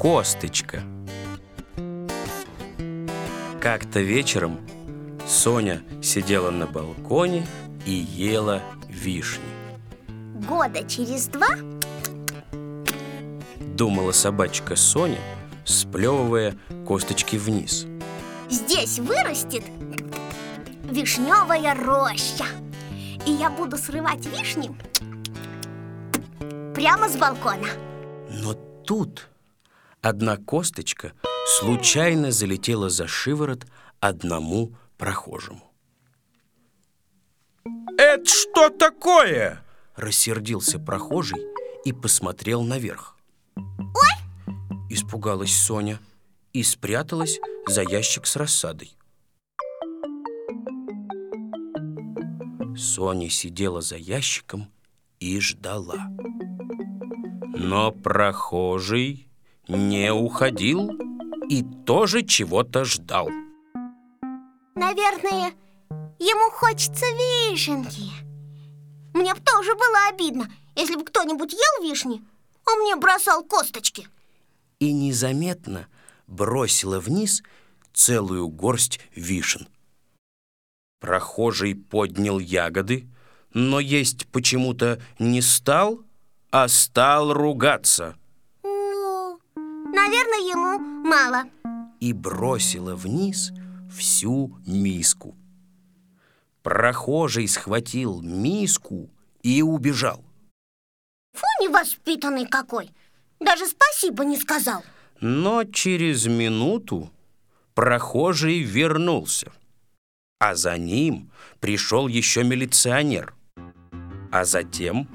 Косточка. Как-то вечером Соня сидела на балконе и ела вишни. Года через два Думала собачка Соня, сплевывая косточки вниз. Здесь вырастет вишневая роща. И я буду срывать вишни прямо с балкона. Но тут одна косточка случайно залетела за шиворот одному прохожему «Это что такое?» – рассердился прохожий и посмотрел наверх Ой! Испугалась Соня и спряталась за ящик с рассадой Соня сидела за ящиком и ждала Но прохожий не уходил и тоже чего-то ждал. Наверное, ему хочется вишенки. Мне бы тоже было обидно, если бы кто-нибудь ел вишни, а мне бросал косточки. И незаметно бросила вниз целую горсть вишен. Прохожий поднял ягоды, но есть почему-то не стал, а стал ругаться наверное, ему мало и бросила вниз всю миску. Прохожий схватил миску и убежал. Фу, невоспитанный какой Даже спасибо не сказал Но через минуту прохожий вернулся. А за ним пришел еще милиционер. А затем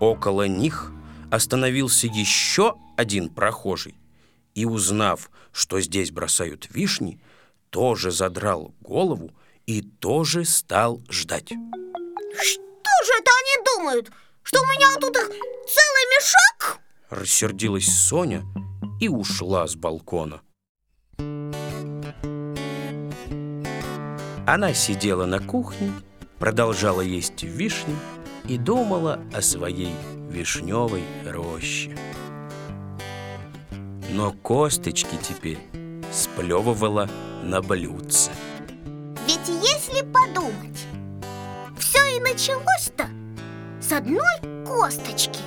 около них остановился еще один прохожий и, узнав, что здесь бросают вишни, тоже задрал голову и тоже стал ждать. Что же это они думают? Что у меня тут их целый мешок? Рассердилась Соня и ушла с балкона. Она сидела на кухне, продолжала есть вишни и думала о своей вишневой роще. Но косточки теперь сплевывала на блюдце. Ведь если подумать, все и началось-то с одной косточки